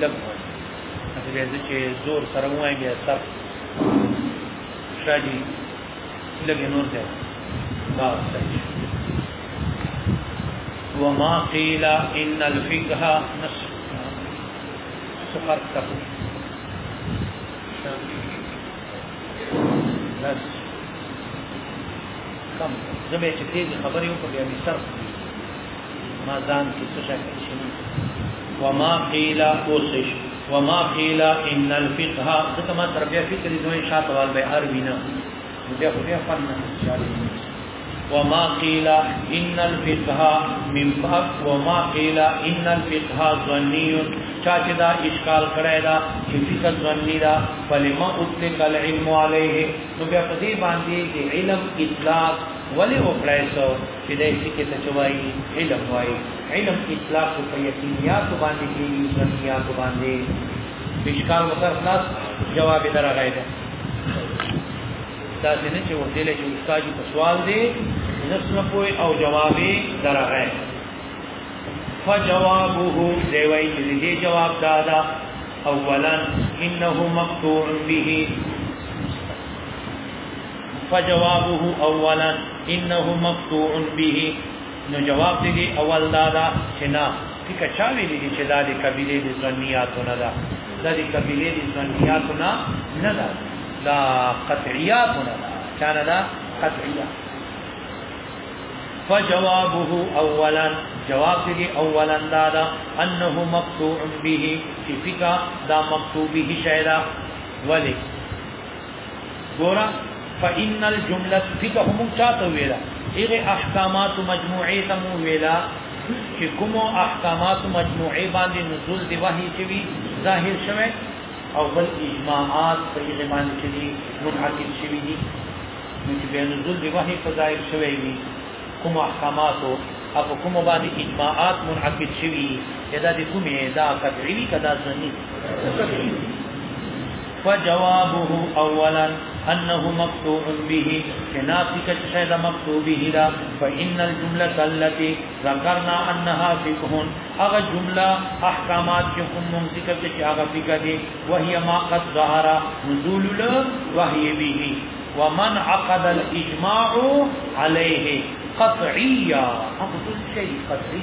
لږ هسې بیا زه چې زور سره ووایم بیا سر شاجي لږ یې نور دی دا صحیح وما قيل ان الفقه نصف سفر تقول بس کم زمې چې تیز خبرې وکړې بیا مې سر ما ځان کې څه شک شي وما قيل اوسش وما قيل ان الفقه ځکه ما تر بیا فکر دې دوی شاته وال به هر وینا بیا خو بیا فن نه چاري وما قيل ان الفقه من فق وما قيل ان الفقه ظني چا چې دا اشکال کړای دا چې فقه ظني دا فلما اطلق العلم عليه نو بیا په دې باندې علم اطلاق ولی وکړای سو چې د سکه ته چوي علم وای علم اطلاق په یقینیات باندې کیږي ظنیات باندې بشکار وکړ خلاص جواب درغای ده دا څنګه چې وته له استاد په سوال دی نس نه پوي او جواب درغای فجوابه دی وای چې دې جواب دادا اولا انه مقطوع به فجوابه اولا انه مقطوع به نو جواب دی اول دا دا چې نه ټیک چا ویلي دي چې دا د قبيله د ځنياتو نه ده دا د قبيله د ځنياتو نه نه ده دا قطعيات نه ده چا نه ده قطعيات فجوابه اولا جواب دی اولا دا دا انه مقطوع به چې فکا دا مقطوع به شیدا ولی ګورا فإن الجملة فيك هم چاته ویلا هغه احکامات مجموعه تم ویلا چې کوم احکامات مجموعه باندې نزول دی وحی شوی ظاهر شوه او بل اجماعات په هغه باندې چې دي منعکس شوی دي نو چې بیا نزول دی وحی په ظاهر شوی وي کوم احکامات او کوم باندې اجماعات منعکس شوی دا د کومه دا قطعی کدا ځنی فجوابه اولا انه مقطوع به كنافك شيء مقطوع به لا فان الجمله التي ذكرنا انها فقه اغه جمله احکامات چې کوم موږ ذکر کړي چې هغه فقه دي وهي ما قد ظهر نزول له وهي به ومن عقد الاجماع عليه قطعيا هغه څه شي قطعي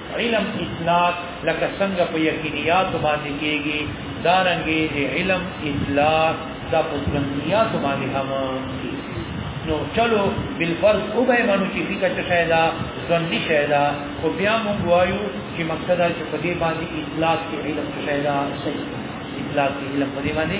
علم اطلاق لکه څنګه په یقینیات باندې کېږي دا رنګې د علم اطلاق دا په ژوندیات باندې هم نو چلو بل فرض او به مانو چې فکر څه شي دا ژوندۍ شي دا او بیا موږ وایو چې مقصد دا چې په دې باندې اطلاق کې علم څه شي دا صحیح اطلاق کې علم په دې باندې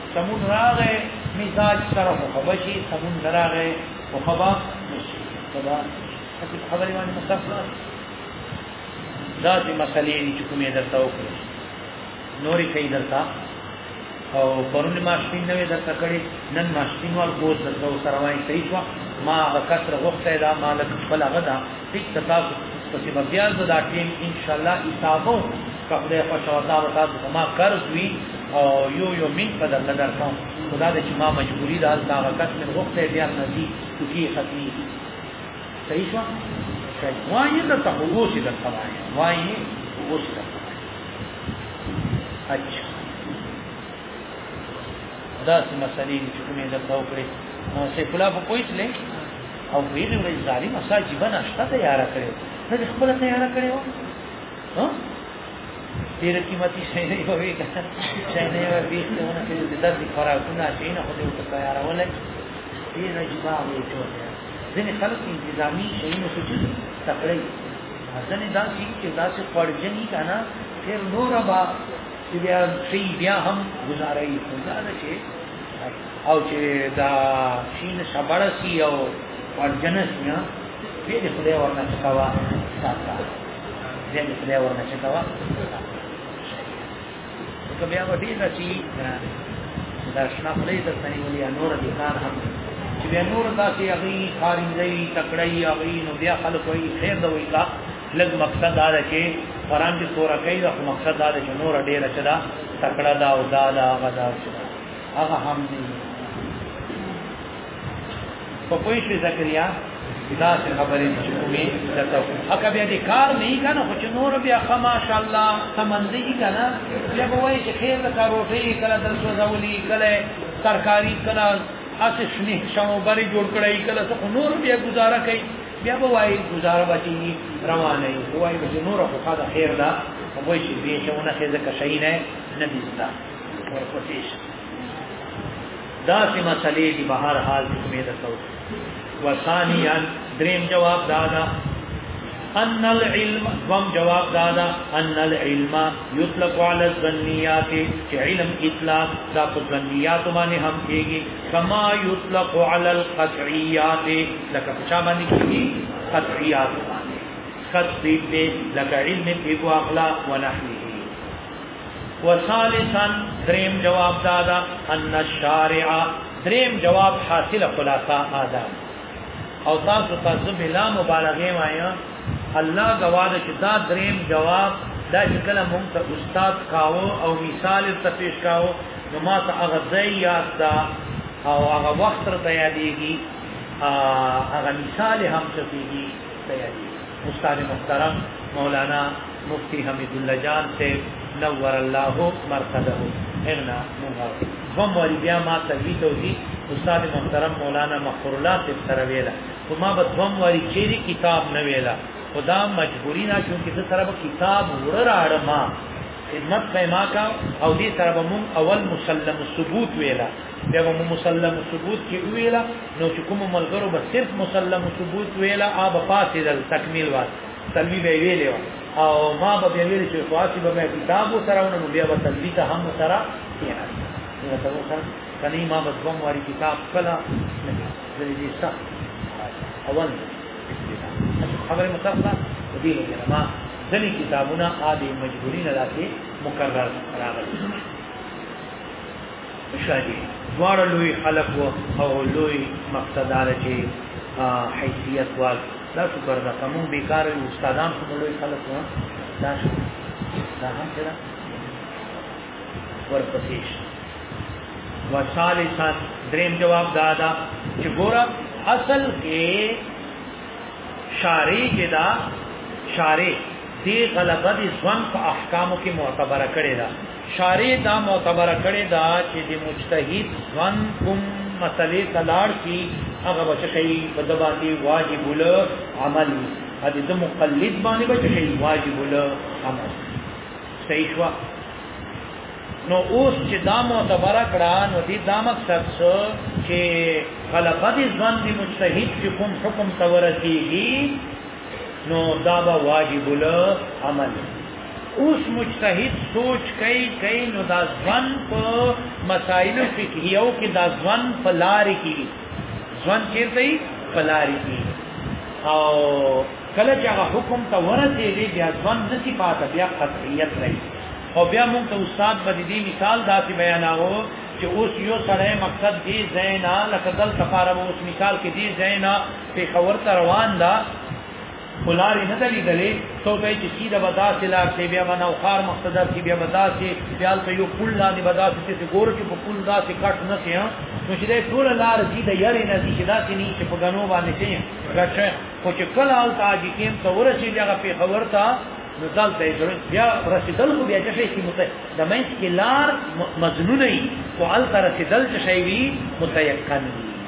سمون راغې مزاج سره مو خبشي سمون راغې او خبا نشي خبا اته خبرې باندې متفق دا چې مسلې چې کومې درته وکړي نورې کوي درته او پرون ما شپین نوې درته کړې نن ما شپین ور کوز درته سره وایي صحیح ما غکسر غوښته دا مالک خپل غدا ټیک ده تاسو پسې به بیا زه دا ټیم انشاءالله حسابوم که خدای خوښه وه دا به تاسو زما قرض وي او یو یو مین په درله درکوم خو دا ده چې ما مجبوري ده هلته هغه کس مې غوښتی بیا نه ځي ټوکې یې ختمېږي صحیح شوه صحیح وایي درته خو اوس یې درته وایم وایي اوس یې درته وایم اچھا داسې مسلې چې کومې درته وکړې سیف الله په پوه شلې او په دې ورځ ظالم ساجي بنا شته تیار کړو نه خپل تیار کړو ها ډیر قیمتي شي نه وي چې نه وي بیسته ونه کې د دې خوراکونه شي نه خو دې ته تیارول دې نه جواب یې جوړ ځینې خلک انتظامی شي نه څه چیز تکړه ځنې دا شي چې دا څه پړجنی کنه پھر نور با بیا شي بیا هم گزارای خدا نه چې او چې دا شین شبړسی او ورجنس نه دې دې خدای ورنه چکاوا ساته دې دې خدای ورنه چکاوا که بیا وړي نه چې دا شنا خدای د سني ولي نور دي کار هم چې بیا نور داسې هغه خارجي تکړی هغه نو بیا خلک وي خیر دوی کا لږ مقصد دا ده چې قران کې سورہ کوي دا مقصد دا ده چې نور ډېر چدا تکړه دا او دا دا غدا چدا هغه هم دی په کوئی شي زکریا دا څه خبرې چې کومې دته اکه بیا دې کار نه یې کنه خو چې نور بیا خما شاء الله سمندې کنه بیا به وایي چې خیر د کاروټي کله د سوزولي کله ترکاری کله اسې شنه شمو بری جوړ کړای کله څه نور بیا گزاره کوي بیا به وایي گزاره بچي روانه وي وایي چې نور خو خیر ده وایي چې به شونه خزه کښینه نه دي دا سی مسئلې دی بهر حال کومې ده تو وثانيا دریم جواب دادا ان العلم وم جواب دادا ان العلم يطلق على الظنيات چې علم اطلاق دا په ظنيات باندې هم کېږي کما يطلق على القطعيات لکه په چا باندې کېږي قطعيات باندې قطعي لکه علم طب واخلاق ونحوه وثالثا دریم جواب دادا ان الشارع دریم جواب حاصل خلاصہ آدا او تاسو تاسو بلا مبالغه وایا الله گواد چې دا دریم جواب دا چې کله مونږ ته استاد کاو او مثال ته پیش کاو نو ما ته هغه ځای یاد دا او هغه وخت ته یادېږي هغه مثال هم څه پیږي ته یادېږي استاد محترم مولانا مفتی حمید الله جان سے نور الله مرقده اغنا مونږ دوم وری بیا ما تلوی توضیح استاد محترم مولانا مغفور الله سے سره ویلا خو ما به دوم وری چیرې کتاب نه ویلا خدا مجبوری نه چونکې د سره به کتاب وړ راړ ما خدمت به ما کا او دې سره به مون اول مسلم ثبوت ویلا بیا به مو مسلم ثبوت کې ویلا نو چې کوم ملګرو به صرف مسلم ثبوت ویلا آب پاتې دل تکمیل وال تلوی به ویلې او ما به ویلې چې فاصله به مې کتاب سره ونه بیا به تلوی ته هم سره کېنه نو ته وکړ کني ما به دوم واری کتاب کلا نه دې صح اول خبره مصطفی دې نه ما ځنی کتابونه عادي مجبورین لاسه مکرر راغلي شادي دوار لوی خلق و او لوی مقتدار چې حیثیت وال دا شکر دا کوم بیکار استادان خو لوی خلق و دا شو دا هم کړه ورپسیش وثالثا دریم جواب دادا چې ګوره اصل کې شاری کې دا شاری دی غلبه دي ځوان په احکامو کې معتبره کړي دا شارع دا معتبره کړې ده چې د مجتهد ځوان کوم مسلې ته لاړ شي هغه به څه شي په ده باندې واجب العمل وي هغه د مقلد باندې به شي واجب الامر صحیح شو نو اوس چې دا معتبره کړه نو دې دا مقصد څه چې غلبه دې ځوان دې مجتهد چې کوم حکم تورسیږي نو دا به واجب العمل اوس مجتهد سوچ کوي کوي نو دا ځوان په مسائل فقهیو کې دا ځوان په لار کې ځوان چیرته په لار کې او کله چې هغه حکم ته ورته دی بیا ځوان نسی پاته بیا قطعیت لري او بیا موږ ته استاد باندې دی مثال داسې بیاناو چې اوس یو سړی مقصد دی زینا لکه دل سفاره اوس مثال کې دی زینا پیښور ته روان ده ولارې نه دلی دلې ته به چې کی د بدا سلا چې بیا منو خار مقصد چې بیا بدا چې بیا ته یو کول لاندې بدا چې څه ګور چې په کول دا چې کټ نه شي نو چې دې ټول لار دې د یاري نه دي چې دا چې نه چې په غنو باندې شي راشه خو چې کله او تاج کېم ته ورسې بیا په خبر تا نو دلته یې بیا رسیدل خو بیا چې شي چې مت د مې کې لار مزنونه وي او ال تر رسیدل چې شي وي متيقن وي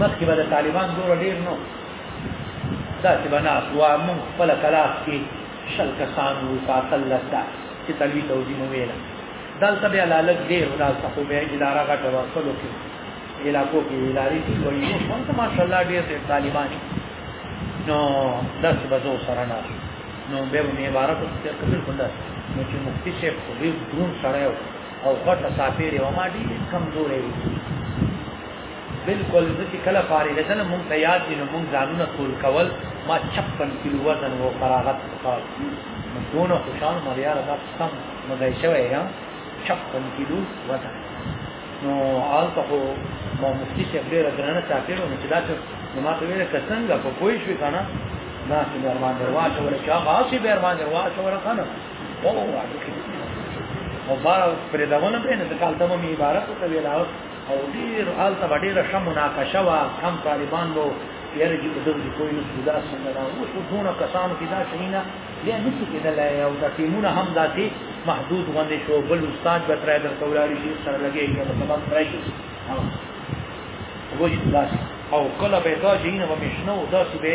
مخکې به د طالبان دوره ډېر نو داسې به ناست وو موږ خپله کلاس کې شل کسان وو که اتلس داسې چې تلوي توجیه مو ویله دلته بیا لالک ډېر و دلته خو بیا اداره غټه وه خپلو کې علاقو کې ادارې دي وایي اوس هم ته ماشاءالله ډېر ډېر طالبان نو داسې به زه سره ناست نو بیا به مې عبارت ورته کړل خو داسې نو چې مفتي صاحب خو ډېر دروند سړی و او غټه ساپیره و ما ډیر کمزورې وي بالکل ځکه کله فارغ ده نه مونږ ته یاد دي نو مونږ ځانونه ټول کول ما 56 کیلو وزن و فراغت وکړ نو دونه خوشاله مې یاره دا سم مزه شوی یا 56 کیلو وزن نو آل ته خو ما مفتی شه ډیر درنه ساپیره نو چې دا چې ما ته ویل کسنګ په پوي شو کنه ناس بیرمان درواچ ورکا غاصب بیرمان درواچ ورکا نه او او با پر دا ونه په نه کال ته مې عبارت ته ویل او ډیر حال ته ډیر شم مناقشه وا کم طالبان وو یاره چې په دغه کوی نو دا څنګه دا اوس ټونه کسانو کې دا شینه بیا نه څه کېدل او دا ټیمونه هم داسې محدود غونډې شو بل استاد به ترای درته ولاړی شي سره لګي که په سبب ترای شي وجه داسې او کله به دا جینه و مشنو داسې به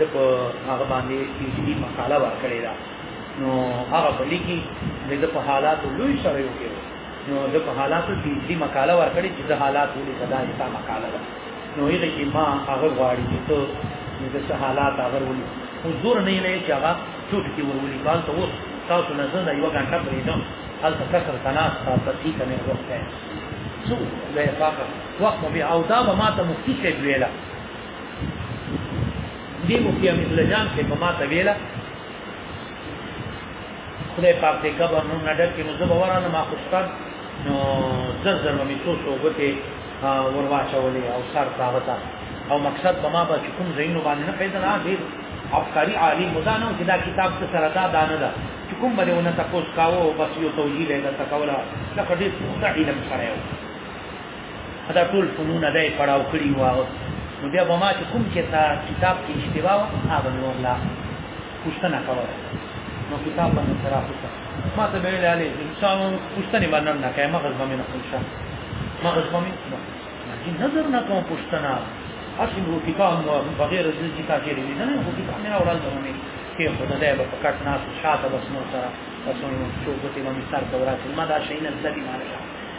د په هغه باندې پیډي مقاله ورکړې ده نو هغه په لیکي د په حالاتو لوی سره یو کې نو د په حالاتو کې دې مقاله ورکړې چې د حالاتو لې صدا یې تا مقاله ده نو یې چې ما هغه غواړي چې ته د حالات هغه ولې حضور نه لې چې هغه څوک کې ورولې کال ته وو تاسو نه زنده یو غنټه پرې ده هل تکسر تناس تا پتی کنه وخت ده څو له فاقه وخت به او دا ما ته مفتی څه ویلا دی مفتی امین لجان سے پما طویلہ خدای پاک دې قبر نو نډر کې نو زبر ورانه ما خوشتر نو زر زر مې څو څو غته ورواچولې او سر تاغتا او مقصد بما به کوم زینو باندې نه پیدا نه دې افکاری عالی مزانو چې دا کتاب څه سره دا دانه ده چې کوم باندې ونه تاسو کاوه او بس یو توجیه ده تکولا دا کډې څه علم سره یو دا ټول فنون ده پړاو کړی و نو بیا به ما چې کوم چې تا کتاب کې اشتباه و هغه نور لا پوښتنه کوله نو کتاب باندې سره پوښتنه ما ته ویل علي انسان پوښتنه باندې نه کوي مغز باندې نه پوښتنه مغز باندې نه نظر نه کوم پوښتنه اصل هو کتاب نو بغیر د دې کار کې نه نه هو کتاب نه اورل نه کې په دې په پکټ نه شاته بس نو سره تاسو نو څو په دې باندې سر دورات ما دا شي نه ځدی مالک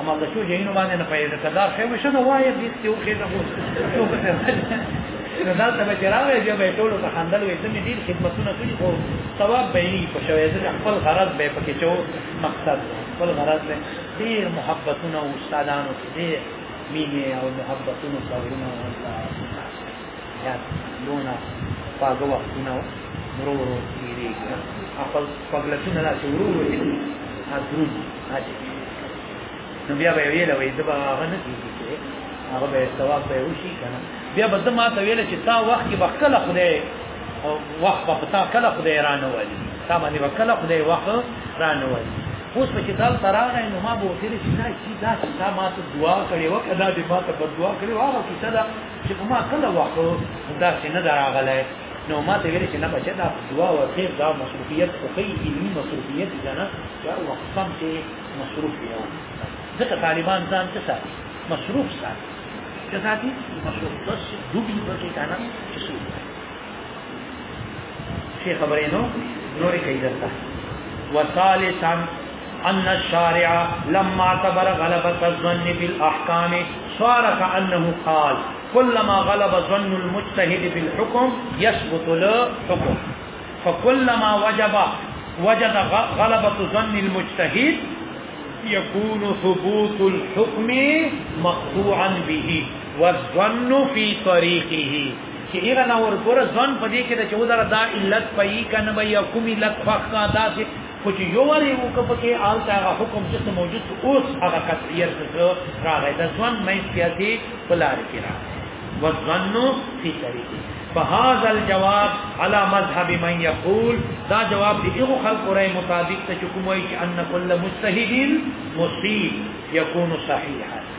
اما د شو جینو باندې نه پیدا کدار خو مشه نو وایي دې ته وخې ته وو څه څه نو دا ته به راوي چې به ټول په خندل وي سمې ډیر خدمتونه کړی خو ثواب به یې په شوې ځکه خپل غرض به پکې چو مقصد خپل غرض به ډیر محبتونه او استادانو دې مینه او محبتونه صبرونه الله یا لونا پاګه وختونه ورو ورو تیریږي خپل خپل لټونه لا شروع وي نو بیا به ویل وای دا هغه نه کیږي چې هغه به ثواب به وشي کنه بیا به زما ته ویل چې تا وخت کې وکړه خدای او وخت په تا کله خدای رانه وایي تا باندې وکړه خدای وخت رانه وایي اوس په چې دا ترانه نو ما به وکړي چې دا چې دا چې ما ته دعا کړې وکړه دا دې ما ته دعا کړې واه چې دا چې په ما کله وخت دا چې نه دراغله نو ما ته ویل چې نه بچا دا دعا او خیر دا مصروفیت خو کوي علمي مصروفیت دي نه دا وخت سم چې مصروف یو ځکه طالبان ځان څه ساتي مصروف ساتي څه ساتي مصروف بس دوبي پکې کنه چې څه شيء خبرينه نوري كيدرتا وثالثا أن الشارع لما اعتبر غلبة الظن في الأحكام صار كأنه قال كلما غلب ظن المجتهد في الحكم يثبت له حكم فكلما وجب وجد غلبة ظن المجتهد يكون ثبوت الحكم مقطوعا به والظن في طريقه چې هغه نه ورګور ځان په دې کې د چې ودره دا علت پي کنه به یا کوم علت فقا دا چې خو چې یو وری وک په کې آل تا حکم چې موجود اوس هغه قطعیت راغی د ځان مې سیاسي بلار کې را وظنوا فی طریقه فهذا الجواب على مذهب من يقول دا جواب دی یو خلق رائے مطابق ته کوم وایي چې ان كل مجتهد مصيب يكون صحيحا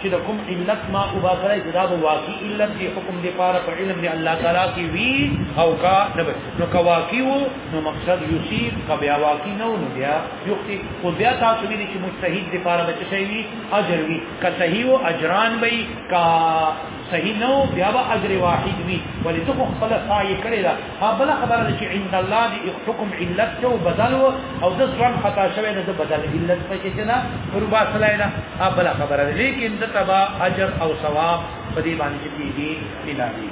چې د کوم علت ما او باسره چې دا به واقعي علت دی حکم دی پاره په علم دی الله تعالی کې وی او کا نه نو کا واقعي وو نو مقصد یصيب کا بیا واقعي نه نو بیا یختي خو بیا تاسو ویل چې مجتهد دی پاره به شي وی اجر وی کا صحیح او اجران وی کا صحیح نو بیا به اجر واحد وی ولې ته خپل سعی کړی دا ها بل خبره ده چې عند الله دی حکم علت ته بدل و او د ځوان خطا شوی نه بدل علت په کې نه ربا سلای نه ها بل خبره ده لیکن د تبا اجر او ثواب په دې باندې کیږي الهي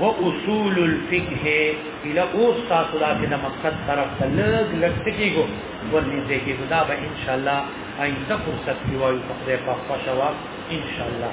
و اصول الفقه الى اوس تاسو دا کې د مقصد طرف ته لګ لګ ټکیږو ورني دې کې دا به ان شاء الله آئنده فرصت کې وایو په خپل په خوشوا ان شاء الله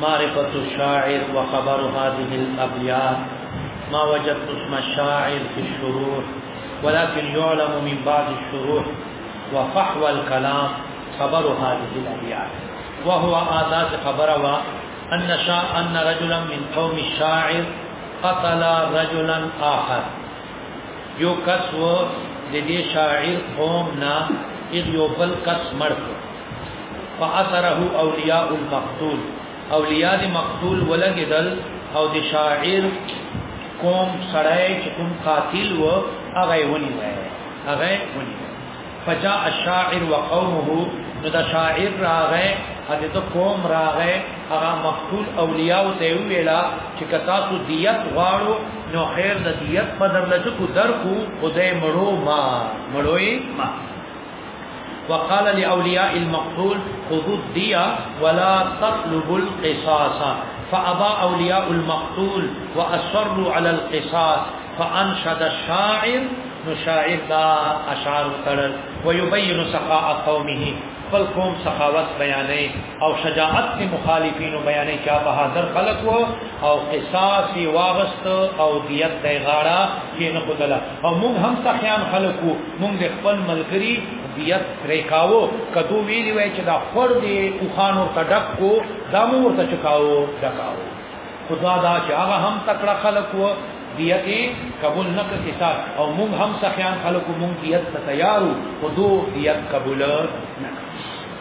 معرفة الشاعر وخبر هذه الأبيات ما وجدت اسم الشاعر في الشروح ولكن يعلم من بعض الشروح وفحوى الكلام خبر هذه الأبيات وهو آدات خبر أن شاء أن رجلا من قوم الشاعر قتل رجلا آخر یو کس و شاعر قومنا اذ یو بل فاثره اولیاء المقتول اولیاء دی مقتول ولګیدل او دی شاعر کوم سړی چې کوم قاتل و هغه ونی وای هغه ونی فجاء الشاعر وقومه نو دا شاعر راغې هغه ته قوم راغې هغه مقتول اولیاء ته ویلا چې کتا سو دیت غواړو نو خیر د دیت په درلته کو درکو خدای مړو ما مړوي ما وقال لأولياء المقتول خذوا الدية ولا تطلبوا القصاص فأبى أولياء المقتول وأصروا على القصاص فأنشد الشاعر نشاعر دا أشعار قرر ويبين سخاء قومه فالقوم سخاوت بیانے او شجاعت سے مخالفین بیانې چا بہادر خلق وو او قصاص واغست او دیت دی غاړه کې نه کوله او موږ هم سخیان خلق وو موږ د خپل ملګری دیت ریکاو کدو ویلی وای چې دا خور دی او خان او تډک کو دا مو ورته چکاو دکاو خدا دا چې هغه هم تکړه خلق وو دیت قبول نه کړی تا او موږ هم سخیان خلق موږ دیت ته تیارو او دو دیت قبول نه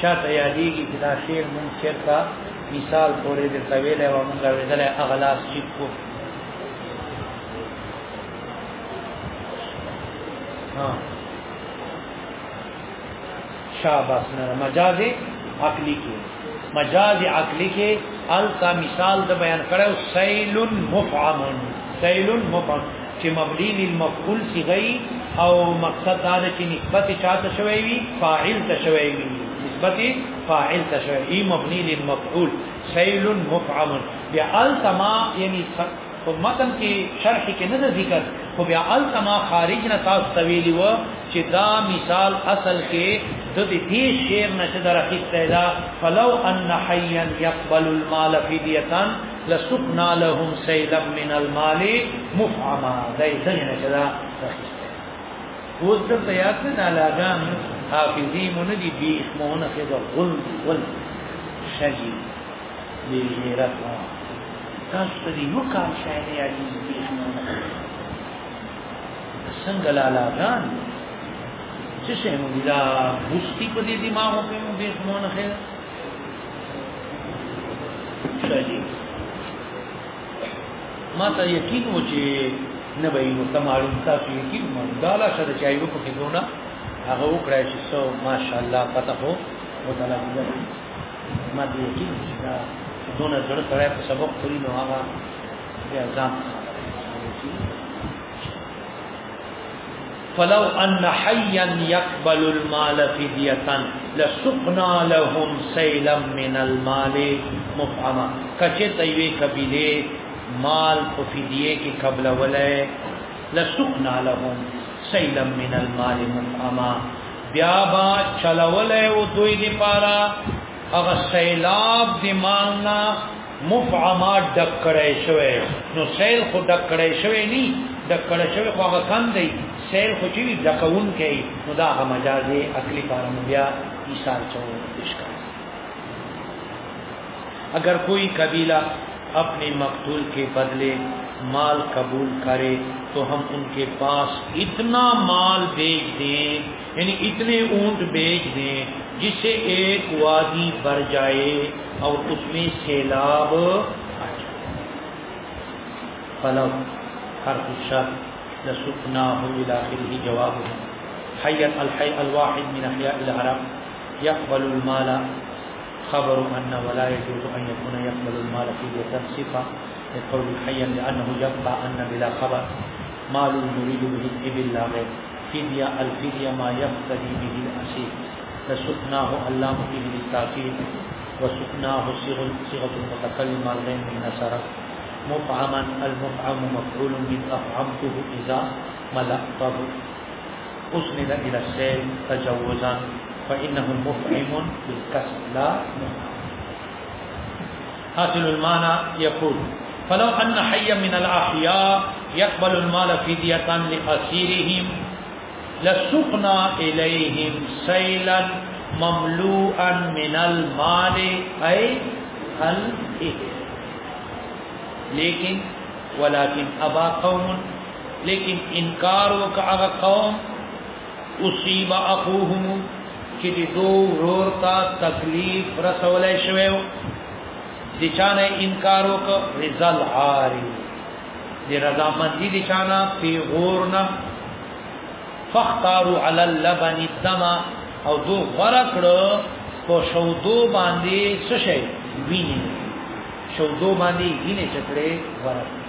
چا ته یادېږي چې دا شعر مونږ چېرته مثال پورې د طویلې و مونږ اورېدلی اغلاس چیک کو شاباس نه مجاز عقلی کې مجاز عقلی کې التا مثال د بیان کړو سیل مفعم سیل مفعم چې مبني للمفعول صيغه او مقصد دا ده چې نسبت چاته شوی وي فاعل ته شوی وي نسبت فاعل ته شوی وي مبني للمفعول فعل مفعم بیا التما یعنی په متن کې شرح کې نه ذکر خو بیا التما خارج نه تاسو تویلی و چې دا مثال اصل کې د دې شعر نشه درخیسته دا فلو ان حیا يقبل المال فدیه لسقنا لهم سيلا من المال مفعما دا یې څنګه نه کړه اوس د پیات نه علاګان حافظي مون دي بیخ مون خدا غل غل شجي دې غیرت تاسو ته دې یو کار شاید یا دې بیخ مون څنګه علاګان چې څه مون دا بوستي په دې دماغ کې مون بیخ مون خدا ما ته یقین و چې نه به یو ته معلوم تاسو یقین مو دا لا سره چې ایو په کې دونه هغه وکړای چې سو ماشاءالله پته هو متلاقي ما دې یقین چې دا دونه زړه سره په سبق پوری نو هغه بیا ځان فلو ان حيا يقبل المال فديه لسقنا لهم سيلا من المال مفعما کچه تیوی قبیله مال په فدیه کې قبل ولای لسقنا لهم سيلا من المال مفعما بیا با چلولای او دوی دی پارا هغه سیلاب دی مالنا مفعما ډک کړای شوی نو سیل خو ډک کړای شوی نی ډک کړای شوی خو هغه کم دی سیل خو چې ډکون کوي نو دا هغه مجاز دی عقلی فارم بیا ایثار چوي اشکال اگر کوئی قبیلہ اپنے مقتول کے بدلے مال قبول کرے تو ہم ان کے پاس اتنا مال بیچ دیں یعنی اتنے اونٹ بیچ دیں جس سے ایک وادی بھر جائے اور اس میں سیلاب پلو ہر شر لسکنا ہو الاخر ہی جواب ہے حی الحی الواحد من احیاء الحرم یقبل المال خبر ان ولا يجوز ان يكون يقبل المال في تنصيفا لقول حيا لانه يبقى ان بلا خبر مال يريد به الإبل لا غير فدية الفدية ما يقتدي به الأسير فسكناه اللام فيه للتأكيد وسكناه صيغة المتكلم الغين من نصر مطعما المطعم مفعول من افعمته إذا ملأته أسند إلى السيل تجوزا فإنه مفعم بالكسر لا مفعم حاصل المعنى يقول فلو أن حيا من الأحياء يقبل المال فدية لأسيرهم لسقنا إليهم سيلا مملوءا من المال أي الإهل لیکن ولكن أبا قوم لیکن انکار أبا قوم اصیب اخوهم چې د دوه ورور ته تکلیف رسولای شوی د چانه انکار وک رزل عاری د رضا مندی د چانه پیغور نه فختارو علی اللبن الدم او دو غره کړو په شودو باندې څه شي ویني شودو باندې ویني چکړې غره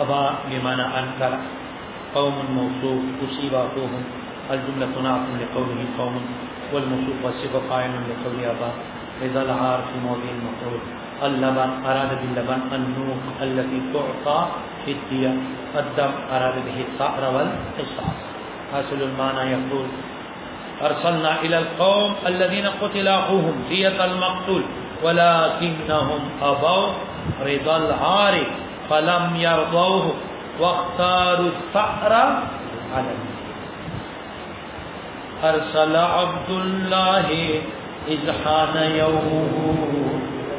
ابا بمعنى أنكر قوم موصوف أصيب أخوهم الجملة نعت لقوله قوم والموصوف والصفة قائم لقول ابا إذا العار في موضع المفعول اللبن أراد باللبن النوق التي تعطى في الدية الدم أراد به الثأر والقصاص حاصل المعنى يقول أرسلنا إلى القوم الذين قتل أخوهم دية المقتول ولكنهم أبوا رضا العار فلم يرضوه واختاروا الثأر على أرسل عبد الله إذ حان يومه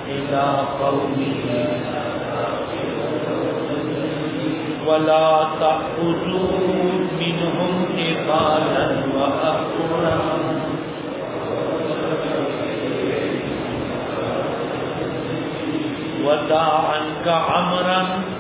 إلى قومه ولا تأخذوا منهم إقالا وأخرا وداعا كعمرا